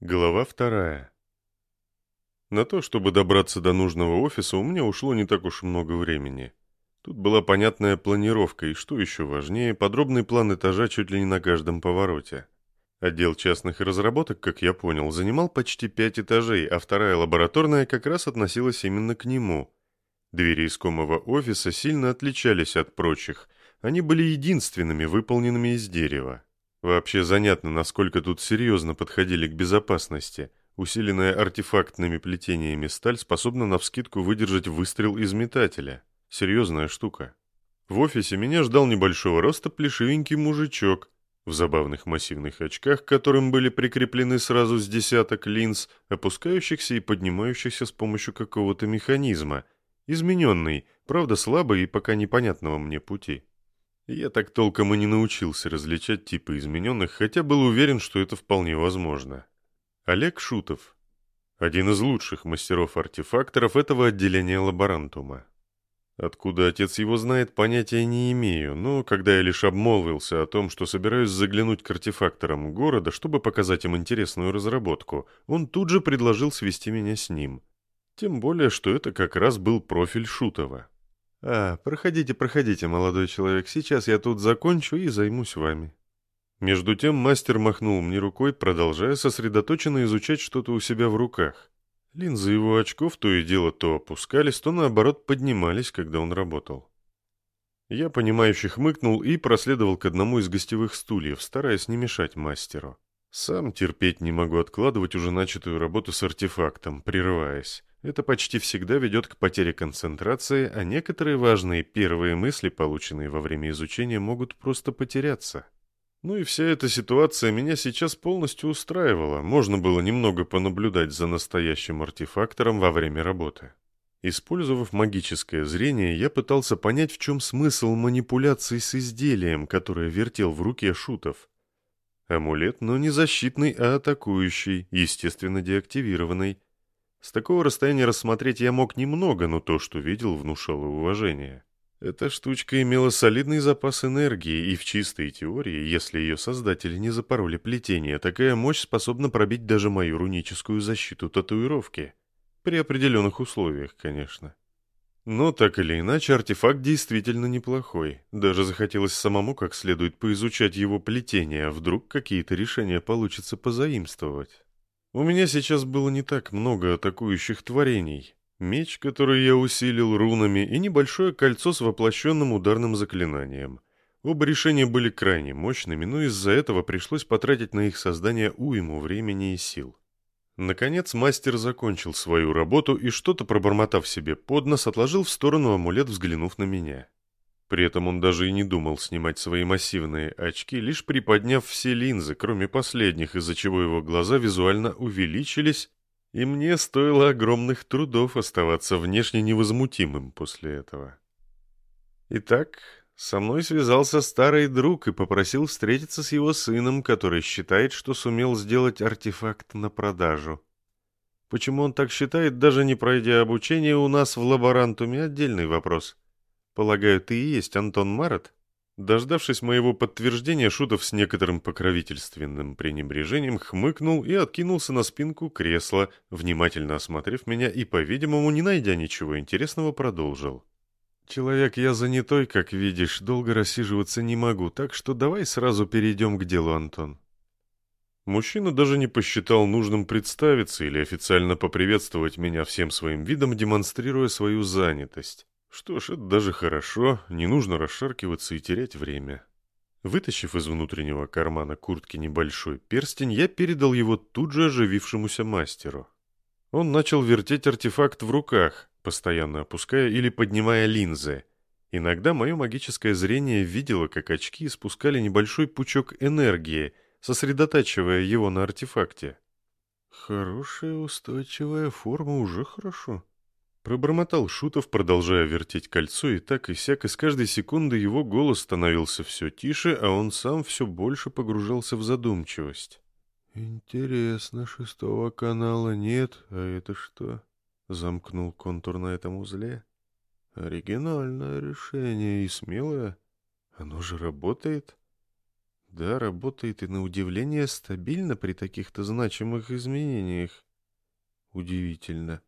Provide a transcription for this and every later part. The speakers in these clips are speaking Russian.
Глава вторая. На то, чтобы добраться до нужного офиса, у меня ушло не так уж много времени. Тут была понятная планировка и, что еще важнее, подробный план этажа чуть ли не на каждом повороте. Отдел частных разработок, как я понял, занимал почти пять этажей, а вторая лабораторная как раз относилась именно к нему. Двери искомого офиса сильно отличались от прочих. Они были единственными, выполненными из дерева. Вообще занятно, насколько тут серьезно подходили к безопасности. Усиленная артефактными плетениями сталь способна навскидку выдержать выстрел из метателя. Серьезная штука. В офисе меня ждал небольшого роста плешивенький мужичок в забавных массивных очках, к которым были прикреплены сразу с десяток линз, опускающихся и поднимающихся с помощью какого-то механизма, измененный, правда слабый и пока непонятного мне пути. Я так толком и не научился различать типы измененных, хотя был уверен, что это вполне возможно. Олег Шутов. Один из лучших мастеров-артефакторов этого отделения лаборантума. Откуда отец его знает, понятия не имею, но когда я лишь обмолвился о том, что собираюсь заглянуть к артефакторам города, чтобы показать им интересную разработку, он тут же предложил свести меня с ним. Тем более, что это как раз был профиль Шутова. «А, проходите, проходите, молодой человек, сейчас я тут закончу и займусь вами». Между тем мастер махнул мне рукой, продолжая сосредоточенно изучать что-то у себя в руках. Линзы его очков то и дело то опускались, то наоборот поднимались, когда он работал. Я, понимающе хмыкнул и проследовал к одному из гостевых стульев, стараясь не мешать мастеру. Сам терпеть не могу откладывать уже начатую работу с артефактом, прерываясь. Это почти всегда ведет к потере концентрации, а некоторые важные первые мысли, полученные во время изучения, могут просто потеряться. Ну и вся эта ситуация меня сейчас полностью устраивала. Можно было немного понаблюдать за настоящим артефактором во время работы. Использовав магическое зрение, я пытался понять, в чем смысл манипуляций с изделием, которое вертел в руке Шутов. Амулет, но не защитный, а атакующий, естественно, деактивированный. С такого расстояния рассмотреть я мог немного, но то, что видел, внушало уважение. Эта штучка имела солидный запас энергии, и в чистой теории, если ее создатели не запороли плетение, такая мощь способна пробить даже мою руническую защиту татуировки. При определенных условиях, конечно. Но так или иначе, артефакт действительно неплохой. Даже захотелось самому как следует поизучать его плетение, а вдруг какие-то решения получится позаимствовать. У меня сейчас было не так много атакующих творений. Меч, который я усилил рунами, и небольшое кольцо с воплощенным ударным заклинанием. Оба решения были крайне мощными, но из-за этого пришлось потратить на их создание уйму времени и сил. Наконец мастер закончил свою работу и, что-то пробормотав себе под нос, отложил в сторону амулет, взглянув на меня. При этом он даже и не думал снимать свои массивные очки, лишь приподняв все линзы, кроме последних, из-за чего его глаза визуально увеличились, и мне стоило огромных трудов оставаться внешне невозмутимым после этого. Итак, со мной связался старый друг и попросил встретиться с его сыном, который считает, что сумел сделать артефакт на продажу. Почему он так считает, даже не пройдя обучение у нас в лаборантуме, отдельный вопрос — Полагаю, ты и есть Антон Марат? Дождавшись моего подтверждения, Шутов с некоторым покровительственным пренебрежением хмыкнул и откинулся на спинку кресла, внимательно осмотрев меня и, по-видимому, не найдя ничего интересного, продолжил. «Человек я занятой, как видишь, долго рассиживаться не могу, так что давай сразу перейдем к делу, Антон». Мужчина даже не посчитал нужным представиться или официально поприветствовать меня всем своим видом, демонстрируя свою занятость. Что ж, это даже хорошо, не нужно расшаркиваться и терять время. Вытащив из внутреннего кармана куртки небольшой перстень, я передал его тут же оживившемуся мастеру. Он начал вертеть артефакт в руках, постоянно опуская или поднимая линзы. Иногда мое магическое зрение видело, как очки испускали небольшой пучок энергии, сосредотачивая его на артефакте. «Хорошая устойчивая форма уже хорошо», Пробормотал Шутов, продолжая вертеть кольцо, и так и сяк, и с каждой секунды его голос становился все тише, а он сам все больше погружался в задумчивость. «Интересно, шестого канала нет, а это что?» Замкнул контур на этом узле. «Оригинальное решение и смелое. Оно же работает?» Да, работает и на удивление стабильно при таких-то значимых изменениях. Удивительно.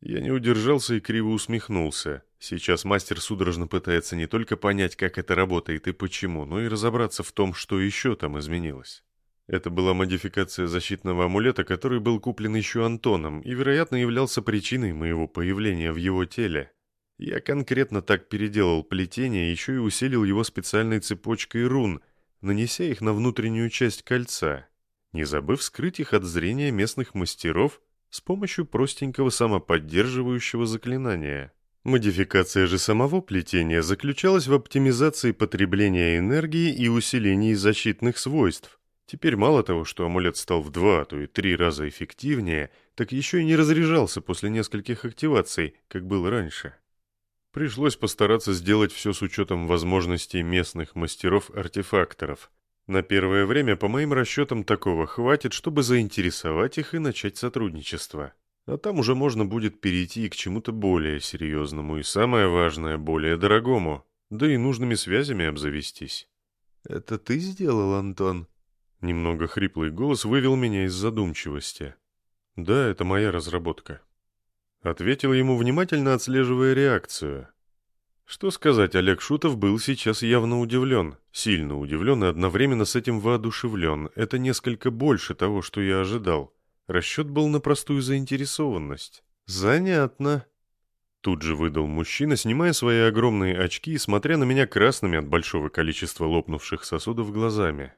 Я не удержался и криво усмехнулся. Сейчас мастер судорожно пытается не только понять, как это работает и почему, но и разобраться в том, что еще там изменилось. Это была модификация защитного амулета, который был куплен еще Антоном и, вероятно, являлся причиной моего появления в его теле. Я конкретно так переделал плетение, еще и усилил его специальной цепочкой рун, нанеся их на внутреннюю часть кольца, не забыв скрыть их от зрения местных мастеров с помощью простенького самоподдерживающего заклинания. Модификация же самого плетения заключалась в оптимизации потребления энергии и усилении защитных свойств. Теперь мало того, что амулет стал в два, а то и три раза эффективнее, так еще и не разряжался после нескольких активаций, как было раньше. Пришлось постараться сделать все с учетом возможностей местных мастеров-артефакторов. На первое время, по моим расчетам, такого хватит, чтобы заинтересовать их и начать сотрудничество. А там уже можно будет перейти к чему-то более серьезному и, самое важное, более дорогому, да и нужными связями обзавестись. «Это ты сделал, Антон?» Немного хриплый голос вывел меня из задумчивости. «Да, это моя разработка». Ответил ему, внимательно отслеживая реакцию. Что сказать, Олег Шутов был сейчас явно удивлен, сильно удивлен и одновременно с этим воодушевлен. Это несколько больше того, что я ожидал. Расчет был на простую заинтересованность. «Занятно», Тут же выдал мужчина, снимая свои огромные очки и смотря на меня красными от большого количества лопнувших сосудов глазами.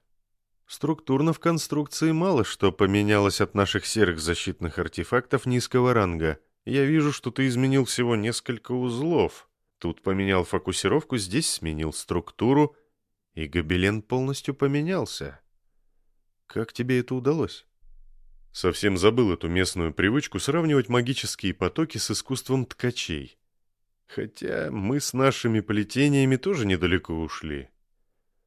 Структурно в конструкции мало что поменялось от наших серых защитных артефактов низкого ранга. Я вижу, что ты изменил всего несколько узлов. Тут поменял фокусировку, здесь сменил структуру, и гобелен полностью поменялся. Как тебе это удалось? Совсем забыл эту местную привычку сравнивать магические потоки с искусством ткачей. Хотя мы с нашими плетениями тоже недалеко ушли.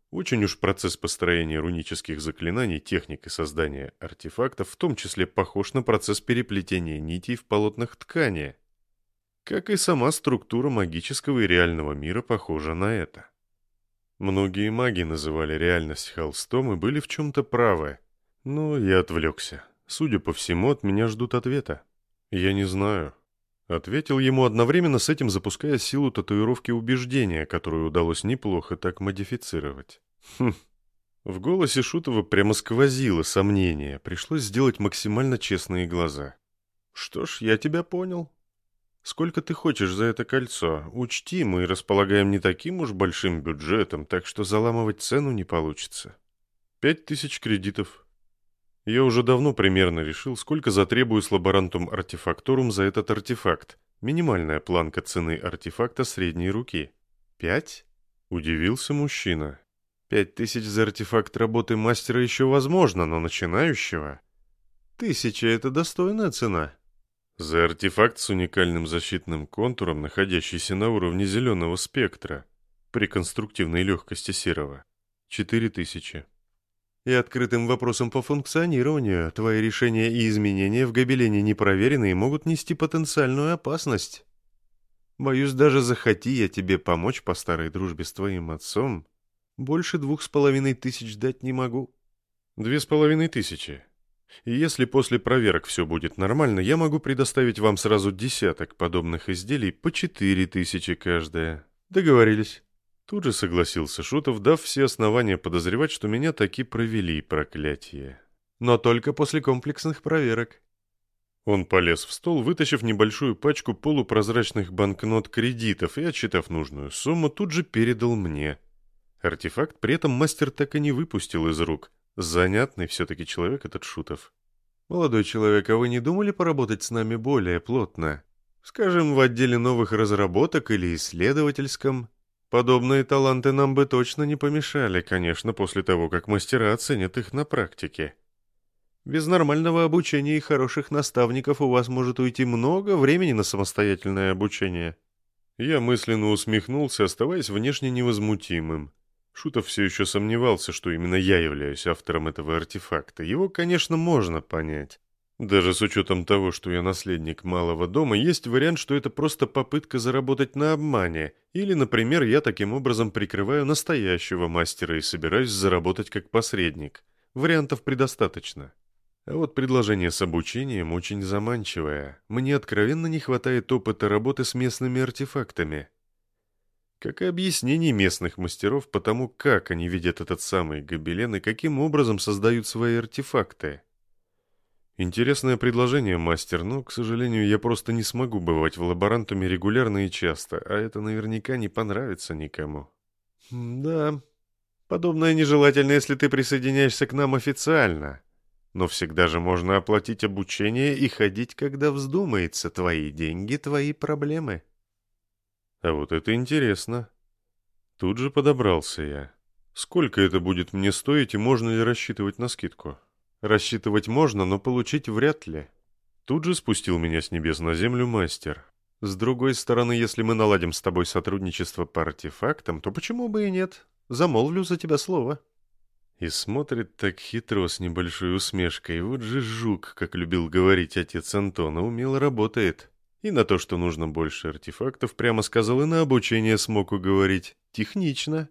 Очень уж процесс построения рунических заклинаний, техник и создания артефактов в том числе похож на процесс переплетения нитей в полотнах ткани. Как и сама структура магического и реального мира похожа на это. Многие маги называли реальность холстом и были в чем-то правы. Но я отвлекся. Судя по всему, от меня ждут ответа. Я не знаю. Ответил ему одновременно с этим, запуская силу татуировки убеждения, которую удалось неплохо так модифицировать. Хм. В голосе Шутова прямо сквозило сомнение. Пришлось сделать максимально честные глаза. «Что ж, я тебя понял. Сколько ты хочешь за это кольцо? Учти, мы располагаем не таким уж большим бюджетом, так что заламывать цену не получится. Пять тысяч кредитов. Я уже давно примерно решил, сколько затребую с лаборантум артефакторум за этот артефакт. Минимальная планка цены артефакта средней руки. Пять? Удивился мужчина. Пять тысяч за артефакт работы мастера еще возможно, но начинающего... Тысяча — это достойная цена. За артефакт с уникальным защитным контуром, находящийся на уровне зеленого спектра, при конструктивной легкости серого. Четыре тысячи и открытым вопросом по функционированию, твои решения и изменения в гобелене непроверенные могут нести потенциальную опасность. Боюсь, даже захоти я тебе помочь по старой дружбе с твоим отцом, больше двух с половиной тысяч дать не могу. Две с половиной тысячи. И если после проверок все будет нормально, я могу предоставить вам сразу десяток подобных изделий по четыре тысячи каждая. Договорились. Тут же согласился Шутов, дав все основания подозревать, что меня таки провели проклятие. Но только после комплексных проверок. Он полез в стол, вытащив небольшую пачку полупрозрачных банкнот кредитов и, отчитав нужную сумму, тут же передал мне. Артефакт при этом мастер так и не выпустил из рук. Занятный все-таки человек этот Шутов. «Молодой человек, а вы не думали поработать с нами более плотно? Скажем, в отделе новых разработок или исследовательском?» Подобные таланты нам бы точно не помешали, конечно, после того, как мастера оценят их на практике. Без нормального обучения и хороших наставников у вас может уйти много времени на самостоятельное обучение. Я мысленно усмехнулся, оставаясь внешне невозмутимым. Шутов все еще сомневался, что именно я являюсь автором этого артефакта. Его, конечно, можно понять. Даже с учетом того, что я наследник малого дома, есть вариант, что это просто попытка заработать на обмане, или, например, я таким образом прикрываю настоящего мастера и собираюсь заработать как посредник. Вариантов предостаточно. А вот предложение с обучением очень заманчивое. Мне откровенно не хватает опыта работы с местными артефактами. Как и объяснений местных мастеров по тому, как они видят этот самый гобелен и каким образом создают свои артефакты. Интересное предложение, мастер, но, к сожалению, я просто не смогу бывать в лаборантуме регулярно и часто, а это наверняка не понравится никому. Да, подобное нежелательно, если ты присоединяешься к нам официально. Но всегда же можно оплатить обучение и ходить, когда вздумается. Твои деньги, твои проблемы. А вот это интересно. Тут же подобрался я. Сколько это будет мне стоить и можно ли рассчитывать на скидку? Рассчитывать можно, но получить вряд ли. Тут же спустил меня с небес на землю мастер. С другой стороны, если мы наладим с тобой сотрудничество по артефактам, то почему бы и нет? Замолвлю за тебя слово. И смотрит так хитро с небольшой усмешкой. Вот же жук, как любил говорить отец Антона, умело работает. И на то, что нужно больше артефактов, прямо сказал, и на обучение смог уговорить. Технично.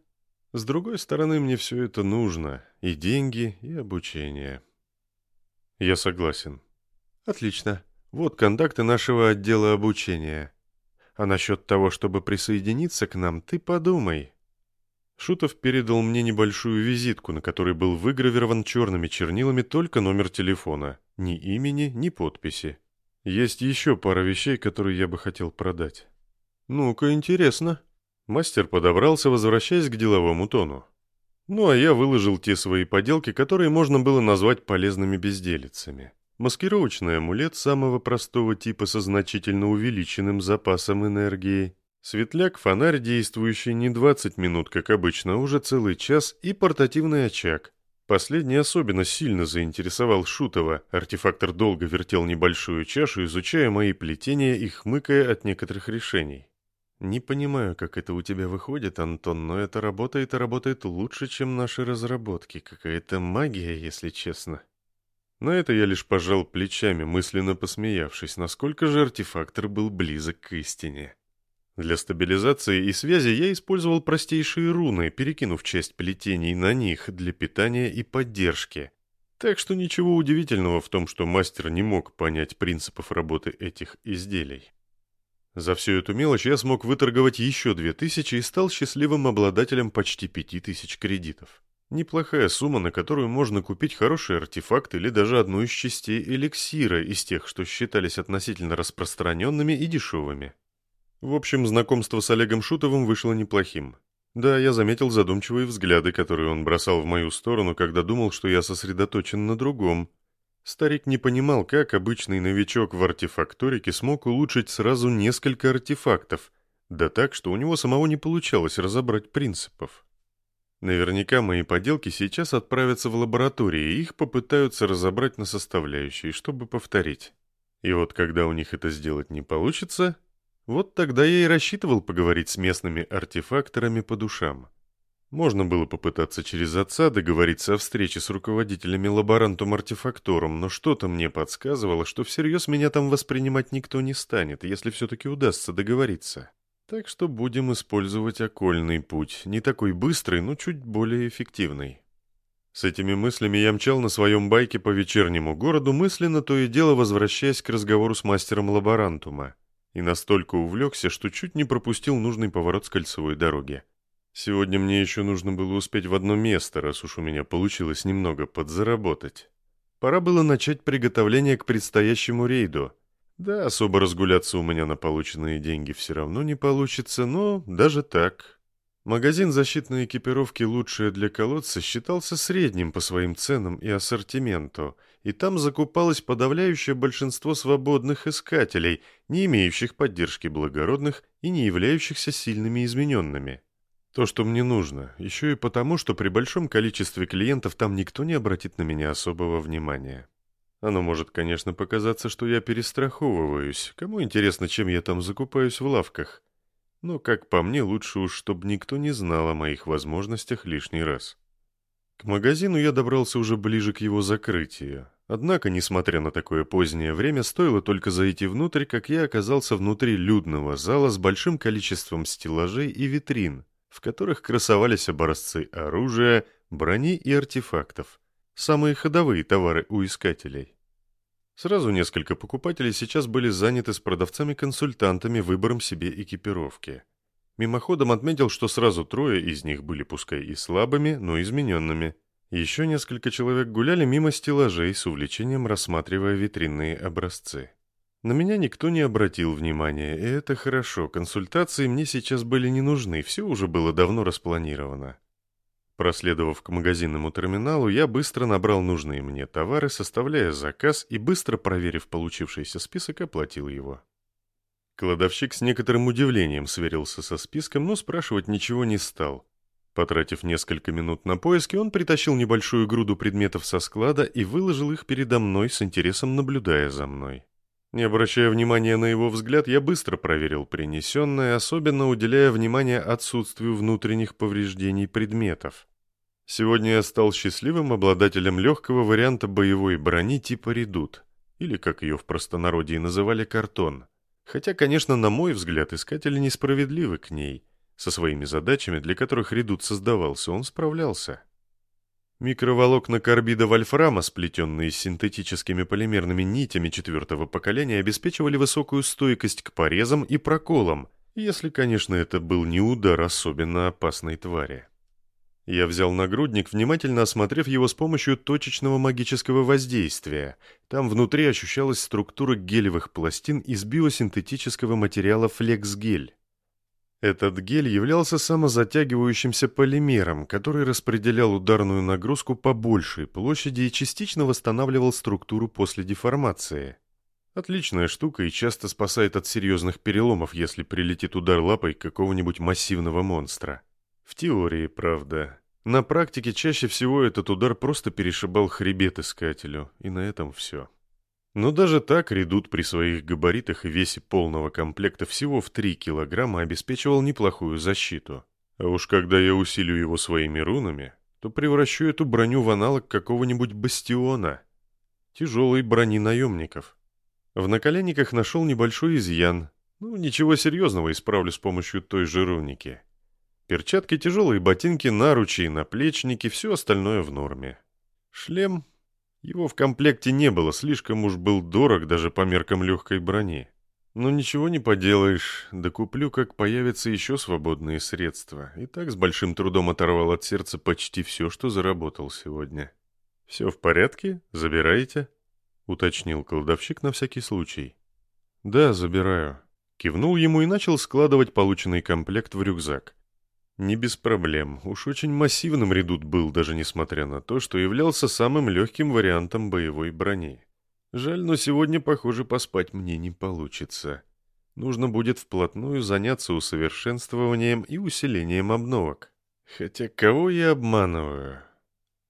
С другой стороны, мне все это нужно. И деньги, и обучение. Я согласен. Отлично. Вот контакты нашего отдела обучения. А насчет того, чтобы присоединиться к нам, ты подумай. Шутов передал мне небольшую визитку, на которой был выгравирован черными чернилами только номер телефона. Ни имени, ни подписи. Есть еще пара вещей, которые я бы хотел продать. Ну-ка, интересно. Мастер подобрался, возвращаясь к деловому тону. Ну а я выложил те свои поделки, которые можно было назвать полезными безделицами. Маскировочный амулет самого простого типа со значительно увеличенным запасом энергии, светляк-фонарь, действующий не 20 минут, как обычно, а уже целый час, и портативный очаг. Последний особенно сильно заинтересовал Шутова. Артефактор долго вертел небольшую чашу, изучая мои плетения и хмыкая от некоторых решений. «Не понимаю, как это у тебя выходит, Антон, но это работает и работает лучше, чем наши разработки. Какая-то магия, если честно». На это я лишь пожал плечами, мысленно посмеявшись, насколько же артефактор был близок к истине. Для стабилизации и связи я использовал простейшие руны, перекинув часть плетений на них для питания и поддержки. Так что ничего удивительного в том, что мастер не мог понять принципов работы этих изделий. За всю эту мелочь я смог выторговать еще две тысячи и стал счастливым обладателем почти пяти тысяч кредитов. Неплохая сумма, на которую можно купить хороший артефакт или даже одну из частей эликсира из тех, что считались относительно распространенными и дешевыми. В общем, знакомство с Олегом Шутовым вышло неплохим. Да, я заметил задумчивые взгляды, которые он бросал в мою сторону, когда думал, что я сосредоточен на другом, Старик не понимал, как обычный новичок в артефакторике смог улучшить сразу несколько артефактов, да так, что у него самого не получалось разобрать принципов. Наверняка мои поделки сейчас отправятся в лаборатории, и их попытаются разобрать на составляющие, чтобы повторить. И вот когда у них это сделать не получится, вот тогда я и рассчитывал поговорить с местными артефакторами по душам. Можно было попытаться через отца договориться о встрече с руководителями лаборантум-артефактором, но что-то мне подсказывало, что всерьез меня там воспринимать никто не станет, если все-таки удастся договориться. Так что будем использовать окольный путь, не такой быстрый, но чуть более эффективный. С этими мыслями я мчал на своем байке по вечернему городу, мысленно то и дело возвращаясь к разговору с мастером лаборантума. И настолько увлекся, что чуть не пропустил нужный поворот с кольцевой дороги. Сегодня мне еще нужно было успеть в одно место, раз уж у меня получилось немного подзаработать. Пора было начать приготовление к предстоящему рейду. Да, особо разгуляться у меня на полученные деньги все равно не получится, но даже так. Магазин защитной экипировки «Лучшее для колодца» считался средним по своим ценам и ассортименту, и там закупалось подавляющее большинство свободных искателей, не имеющих поддержки благородных и не являющихся сильными измененными. То, что мне нужно, еще и потому, что при большом количестве клиентов там никто не обратит на меня особого внимания. Оно может, конечно, показаться, что я перестраховываюсь. Кому интересно, чем я там закупаюсь в лавках? Но, как по мне, лучше уж, чтобы никто не знал о моих возможностях лишний раз. К магазину я добрался уже ближе к его закрытию. Однако, несмотря на такое позднее время, стоило только зайти внутрь, как я оказался внутри людного зала с большим количеством стеллажей и витрин, в которых красовались образцы оружия, брони и артефактов. Самые ходовые товары у искателей. Сразу несколько покупателей сейчас были заняты с продавцами-консультантами выбором себе экипировки. Мимоходом отметил, что сразу трое из них были пускай и слабыми, но измененными – еще несколько человек гуляли мимо стеллажей с увлечением рассматривая витринные образцы. На меня никто не обратил внимания, и это хорошо, консультации мне сейчас были не нужны, все уже было давно распланировано. Проследовав к магазинному терминалу, я быстро набрал нужные мне товары, составляя заказ и, быстро проверив получившийся список, оплатил его. Кладовщик с некоторым удивлением сверился со списком, но спрашивать ничего не стал. Потратив несколько минут на поиски, он притащил небольшую груду предметов со склада и выложил их передо мной с интересом, наблюдая за мной. Не обращая внимания на его взгляд, я быстро проверил принесенное, особенно уделяя внимание отсутствию внутренних повреждений предметов. Сегодня я стал счастливым обладателем легкого варианта боевой брони типа «Редут», или, как ее в простонародье называли, «Картон». Хотя, конечно, на мой взгляд, искатели несправедливы к ней – со своими задачами, для которых редут создавался, он справлялся. Микроволокна карбида вольфрама, сплетенные с синтетическими полимерными нитями четвертого поколения, обеспечивали высокую стойкость к порезам и проколам, если, конечно, это был не удар особенно опасной твари. Я взял нагрудник, внимательно осмотрев его с помощью точечного магического воздействия. Там внутри ощущалась структура гелевых пластин из биосинтетического материала флексгель. Этот гель являлся самозатягивающимся полимером, который распределял ударную нагрузку по большей площади и частично восстанавливал структуру после деформации. Отличная штука и часто спасает от серьезных переломов, если прилетит удар лапой какого-нибудь массивного монстра. В теории, правда. На практике чаще всего этот удар просто перешибал хребет искателю, и на этом все. Но даже так редут при своих габаритах и весе полного комплекта всего в 3 килограмма обеспечивал неплохую защиту. А уж когда я усилю его своими рунами, то превращу эту броню в аналог какого-нибудь бастиона. Тяжелой брони наемников. В наколенниках нашел небольшой изъян. Ну, ничего серьезного исправлю с помощью той же руники. Перчатки, тяжелые ботинки, наручи и наплечники, все остальное в норме. Шлем его в комплекте не было, слишком уж был дорог даже по меркам легкой брони. Но ничего не поделаешь, докуплю, как появятся еще свободные средства. И так с большим трудом оторвал от сердца почти все, что заработал сегодня. «Все в порядке? Забираете?» — уточнил колдовщик на всякий случай. «Да, забираю». Кивнул ему и начал складывать полученный комплект в рюкзак. Не без проблем. Уж очень массивным редут был, даже несмотря на то, что являлся самым легким вариантом боевой брони. Жаль, но сегодня, похоже, поспать мне не получится. Нужно будет вплотную заняться усовершенствованием и усилением обновок. Хотя кого я обманываю?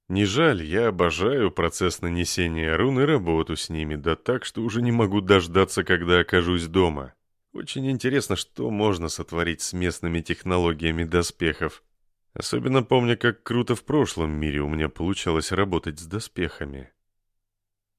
Не жаль, я обожаю процесс нанесения рун и работу с ними, да так, что уже не могу дождаться, когда окажусь дома. Очень интересно, что можно сотворить с местными технологиями доспехов. Особенно помню, как круто в прошлом мире у меня получалось работать с доспехами.